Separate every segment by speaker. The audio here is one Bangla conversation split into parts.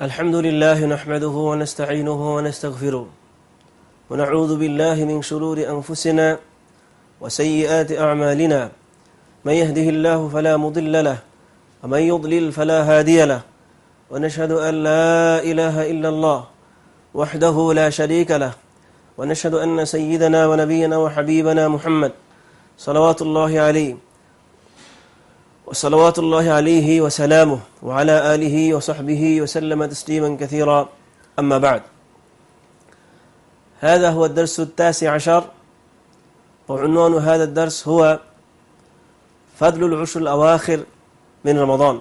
Speaker 1: الحمد لله نحمده ونستعينه ونستغفره ونعوذ بالله من شرور أنفسنا وسيئات أعمالنا. من يهده الله فلا مضل له ومن يضلل فلا هادي له ونشهد أن لا إله إلا الله وحده لا شريك له ونشهد أن سيدنا ونبينا وحبيبنا محمد صلوات الله عليه. وصلوات الله عليه وسلامه وعلى آله وصحبه وسلم تسليما كثيرا أما بعد هذا هو الدرس التاسع عشر وعنوان هذا الدرس هو فضل العشر الأواخر من رمضان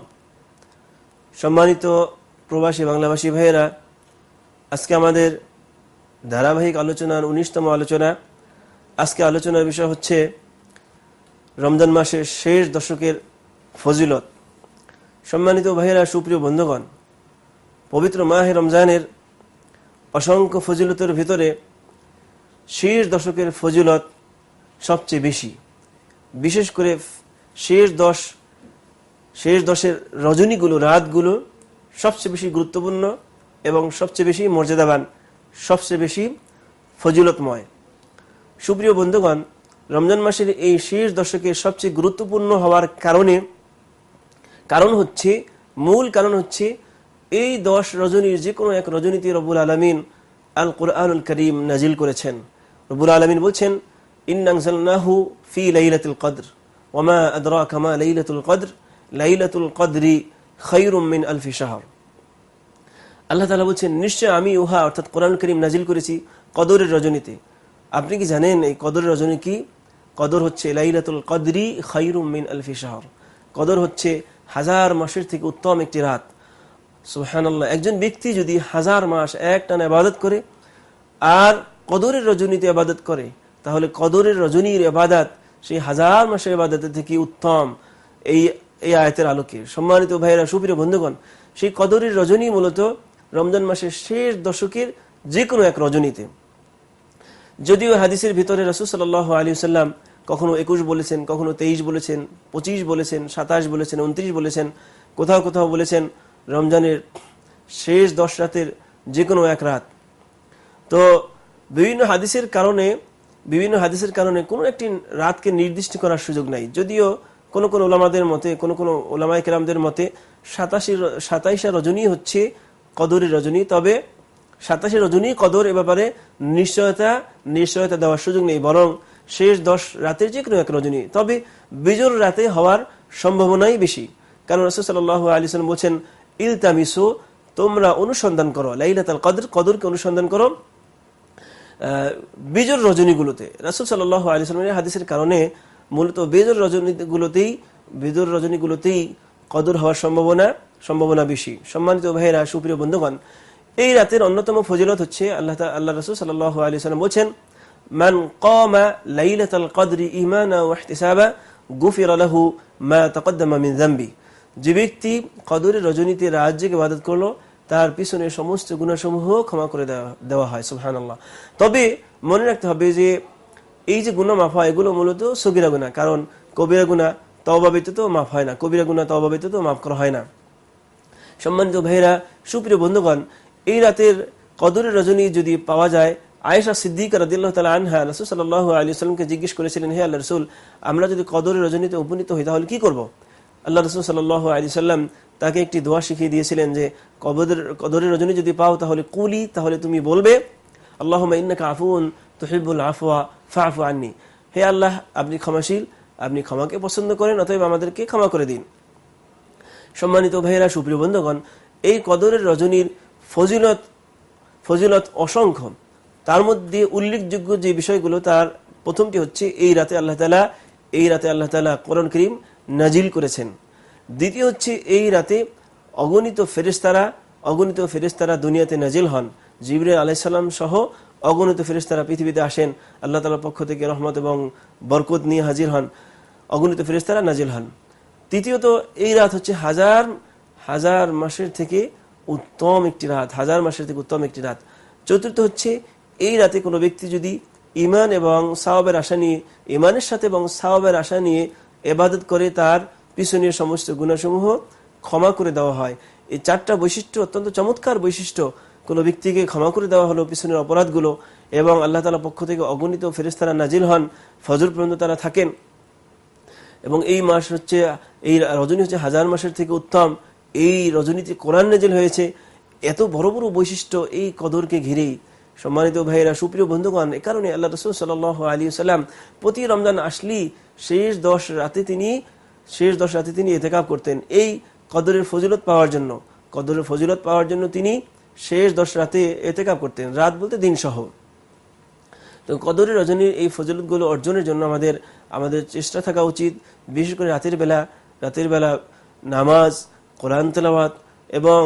Speaker 1: সম্মানিত প্রবাসী বাংলাভাষী ভাইয়েরা আজকে আমাদের ধারাবাহিক আলোচনার উনিশতম আলোচনা আজকে আলোচনার বিষয় হচ্ছে রমজান মাসের শেষ দশকের ফজিলত। সম্মানিত ভাইয়েরা, সুপ্রিয় বন্ধুগণ, পবিত্র মাহে রমজানের অসংখ্য ফজিলতের ভিতরে শেষ দশকের ফজিলত সবচেয়ে বেশি। বিশেষ করে শেষ দশ, শেষ দশের রজনীগুলো, রাতগুলো সবচেয়ে বেশি গুরুত্বপূর্ণ এবং সবচেয়ে বেশি মর্যাদাবান, সবচেয়ে বেশি ফজিলতময়। সুপ্রিয় বন্ধুগণ, রমজান মাসের এই শেষ দশকে সবচেয়ে গুরুত্বপূর্ণ হওয়ার কারণে কারণ হচ্ছে, মূল কারণ হচ্ছে, এই দশ রজনীর যে কোনো এক রজনীতে রবুল আলমিন আল কোরআনুল করিম নাজিল করেছেন। রবুল আলমিন বলছেন ইন্নাংসালনাহু ফি লাইলাতুল কদর ওমা আদরা কামা লাইলাতুল কদর, লাইলাতুল কদরি খৈরুম মিন আলফি শাহর। আল্লাহ তালা বলছেন, নিশ্চয় আমি উহা অর্থাৎ কোরআন করিম নাজিল করেছি কদরের রজনীতে। আপনি কি জানেন এই কদরের রজনী কি? কদর হচ্ছে লাইলাতুল কদরি খৈরুম মিন আলফি শাহর। কদর হচ্ছে হাজার মাসের থেকে উত্তম একটি রাত। সুহানাল্লাহ একজন ব্যক্তি যদি হাজার মাস এক টানা আবাদত করে আর কদরের রজনীতে আবাদত করে, তাহলে কদরের রজনীর আবাদাত সেই হাজার মাসের আবাদতের থেকে উত্তম এই এই আয়তের আলোকে। সম্মানিত ভাইয়েরা, সুপ্রিয় বন্ধুগণ, সেই কদরের রজনী মূলত রমজান মাসের শেষ দশকের যে কোনো এক রজনীতে। যদিও হাদিসের ভিতরে রসুল সাল আলী সাল্লাম কখনো একুশ বলেছেন, কখনো তেইশ বলেছেন, পঁচিশ বলেছেন, সাতাশ বলেছেন, উনত্রিশ বলেছেন, কোথাও কোথাও বলেছেন রমজানের শেষ দশ রাতের যে কোনো এক রাত। তো বিভিন্ন হাদিসের কারণে, বিভিন্ন হাদিসের কারণে কোনো একটি রাতকে নির্দিষ্ট করার সুযোগ নাই। যদিও কোন কোন ওলামাদের মতে, কোন কোন ওলামাই কেরামদের মতে সাতাশি সাতাইশা রজনী হচ্ছে কদরের রজনী, তবে সাতাশে রজনী কদর এ ব্যাপারে নিশ্চয়তা নিশ্চয়তা দেওয়ার সুযোগ নেই, বরং শেষ দশ রাতের যে কোনো এক রজনী। তবে বিজোর রাতে হওয়ার সম্ভাবনাই বেশি। কারণ রসুল সাল আলী সাল্লাম বলছেন, ইলতামিসো, তোমরা অনুসন্ধান করো। লাইলাতাল কদর, কদরকে অনুসন্ধান করো বিজোর রজনীগুলোতে। রাসুল সাল্লাহ আলী সাল্লামের হাদিসের কারণে মূলত বেজর রজনীগুলোতেই বেজর রজনীগুলোতেই কদর হওয়ার সম্ভাবনা সম্ভাবনা বেশি। সম্মানিত ভাইয়েরা, সুপ্রিয় বন্ধুগণ, এই রাতের অন্যতম ফজিলত হচ্ছে, আল্লাহ আল্লাহ রসুল সাল্লাহ আলী সাল্লাম বলছেন মান কমা লাইলাতাল কদরি ইমানা ওয়াহতিসাবা গুফির আলাহু মা তকদ্দামা মিন জাম্বি যে ব্যক্তি কদরের রজনীতে রাজ্যকে ইবাদত করল, তার পিছনে সমস্ত গুণাসমূহ ক্ষমা করে দেওয়া হয় সুহান তবে মনে রাখতে হবে যে, এই যে গুণা মাফ হয়, এগুলো মূলত সগিরা গুণা কারণ কবিরা গুণা তবা ব্যতীত মাফ হয় না। কবিরা গুণা তবা ব্যতীত মাফ করা হয় না। সম্মানিত ভাইরা সুপ্রিয় বন্ধুগণ, এই রাতের কদরের রজনী যদি পাওয়া যায় আয়েশা সিদ্দিক রাদিল্লাহ রসুল সাল্লাহ আলী সাল্লামকে জিজ্ঞেস করেছিলেন, হে আল্লাহ রসুল, আমরা যদি কদরের রজনীতে উপনীত হই, তাহলে কি করব? আল্লাহ রসুল সাল্লাহ আলী সাল্লাম তাকে একটি দোয়া শিখিয়ে দিয়েছিলেন যে কবরের কদরের রজনী যদি পাও, তাহলে কুলি, তাহলে তুমি বলবে আল্লাহ ইন্নাকা আফুন তহিবুল আফওয়া ফাফু আননি। হে আল্লাহ, আপনি ক্ষমাশীল, আপনি ক্ষমাকে পছন্দ করেন, অতএব আমাদেরকে ক্ষমা করে দিন। সম্মানিত ভাইয়েরা, সুপ্রিয় বন্ধুগণ, এই কদরের রজনীর ফজিলত ফজিলত অসংখ্য। তার মধ্যে উল্লেখযোগ্য যে বিষয়গুলো তার প্রথমটি হচ্ছে, এই রাতে আল্লাহ তালা এই রাতে আল্লাহ তালা করণ করিম নাজিল করেছেন। দ্বিতীয় হচ্ছে, এই রাতে অগণিত ফেরেস্তারা অগণিত ফেরেস্তারা দুনিয়াতে নাজিল হন। জিবরে আলাইসাল্লাম সহ অগণিত ফেরেস্তারা পৃথিবীতে আসেন। আল্লাহ তালার পক্ষ থেকে রহমত এবং বরকত নিয়ে হাজির হন। অগণিত ফেরেস্তারা নাজিল হন। তৃতীয়ত, এই রাত হচ্ছে হাজার হাজার মাসের থেকে উত্তম একটি রাত, হাজার মাসের থেকে উত্তম একটি রাত। চতুর্থ হচ্ছে এই রাতে কোনো ব্যক্তি যদি ইমান এবং সাওয়াবের আশা নিয়ে ইমানের সাথে এবং সাওয়াবের আশা নিয়ে এবাদত করে, তার পিছনের সমস্ত গুণাসমূহ ক্ষমা করে দেওয়া হয়। এই চারটা বৈশিষ্ট্য অত্যন্ত চমৎকার বৈশিষ্ট্য। কোনো ব্যক্তিকে ক্ষমা করে দেওয়া হলো পিছনের অপরাধগুলো এবং আল্লাহ তালা পক্ষ থেকে অগণিত ফেরেস্তারা নাজিল হন, ফজর পর্যন্ত তারা থাকেন। এবং এই মাস হচ্ছে, এই রজনী হচ্ছে হাজার মাসের থেকে উত্তম। এই রজনীতে কোরআন নাজিল হয়েছে। এত বড় বড় বৈশিষ্ট্য এই কদরকে ঘিরেই। সম্মানিত ভাইয়েরা, সুপ্রিয় বন্ধুগণ, এ কারণে আল্লাহ রসুল সাল আলী সাল্লাম প্রতি রমজান আসলি শেষ দশ রাতে তিনি, শেষ দশ রাতে তিনি এতেকাপ করতেন। এই কদরের ফজিলত পাওয়ার জন্য, কদরের ফজিলত পাওয়ার জন্য তিনি শেষ দশ রাতে এতেকাপ করতেন। রাত বলতে দিন সহ তো কদরের রজনীর এই ফজিলতগুলো অর্জনের জন্য আমাদের আমাদের চেষ্টা থাকা উচিত, বিশেষ করে রাতের বেলা রাতের বেলা নামাজ, কোরআন তেলাওয়াত এবং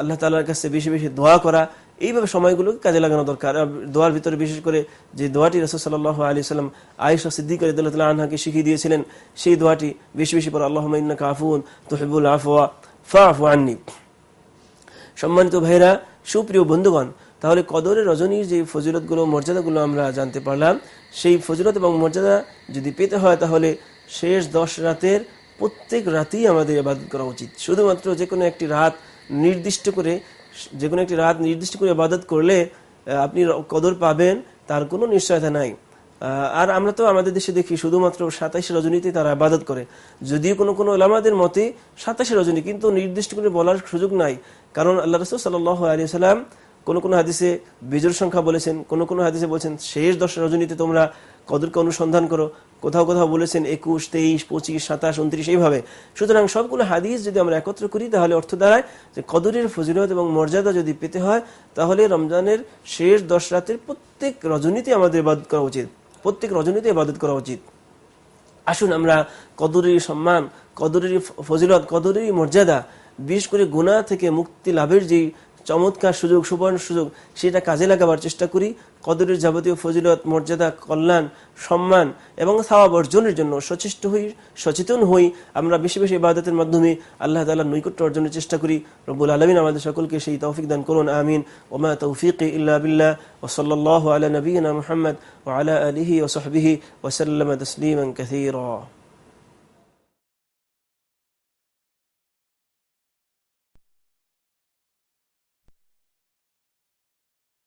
Speaker 1: আল্লাহ তালার কাছে বেশি বেশি দোয়া করা এইভাবে সময়গুলোকে কাজে লাগানো দরকার। দোয়ার ভিতরে বিশেষ করে যে দোয়াটি রসদ সাল্লাহ আলী সাল্লাম আয়েশা সিদ্দিক আনহাকে শিখিয়ে দিয়েছিলেন, সেই দোয়াটি বেশি বেশি পর আল্লাহ কাফুন তহিবুল আফওয়া ফা আফু আন্নি। সম্মানিত ভাইরা সুপ্রিয় বন্ধুগণ, তাহলে কদরের রজনীর যে ফজিলতগুলো, মর্যাদাগুলো আমরা জানতে পারলাম, সেই ফজিলত এবং মর্যাদা যদি পেতে হয়, তাহলে শেষ দশ রাতের প্রত্যেক রাতেই আমাদের আবাদত করা উচিত। শুধুমাত্র যে কোনো একটি রাত নির্দিষ্ট করে যে কোনো একটি রাত নির্দিষ্ট করে আবাদত করলে আপনি কদর পাবেন, তার কোনো নিশ্চয়তা নাই। আর আমরা তো আমাদের দেশে দেখি শুধুমাত্র সাতাইশে রজনীতে তারা আবাদত করে। যদিও কোনো কোনো ওলামাদের মতে সাতাশে রজনী, কিন্তু নির্দিষ্ট করে বলার সুযোগ নাই। কারণ আল্লাহ রসুল সাল আলী সাল্লাম কোনো কোনো হাদিসে বেজোর সংখ্যা বলেছেন, কোনো কোনো হাদিসে বলছেন, শেষ দশ রজনীতে তোমরা কদরকে অনুসন্ধান করো। কোথাও কোথাও বলেছেন একুশ, তেইশ, পঁচিশ, সাতাশ, উনত্রিশ, এইভাবে। সুতরাং সবগুলো হাদিস যদি আমরা একত্র করি, তাহলে অর্থ দাঁড়ায় যে কদরের ফজিলত এবং মর্যাদা যদি পেতে হয়, তাহলে রমজানের শেষ দশ রাতের প্রত্যেক রজনীতে আমাদের ইবাদত করা উচিত। প্রত্যেক রজনীতে ইবাদত করা উচিত। আসুন আমরা কদরের সম্মান, কদরের ফজিলত, কদরের মর্যাদা, বিশেষ করে গুণা থেকে মুক্তি লাভের যে চমৎকার সুযোগ, সুবর্ণ সুযোগ, সেটা কাজে লাগাবার চেষ্টা করি। কদরের যাবতীয় ফজিলত, মর্যাদা, কল্যাণ, সম্মান এবং সাওয়াব অর্জনের জন্য সচেষ্ট হই, সচেতন হই। আমরা বেশি বেশি ইবাদতের মাধ্যমে আল্লাহ তালার নৈকট্য অর্জনের চেষ্টা করি। রব্বুল আলমিন আমাদের সকলকে সেই তৌফিক দান করুন, আমিন। ওমা তৌফিক ইল্লা বিল্লাহ ওসল্লাহ আলা নবীনা মোহাম্মদ ও আলা আলিহি ওসহবিহি ওসাল্লাম তসলিমান কাসীরা।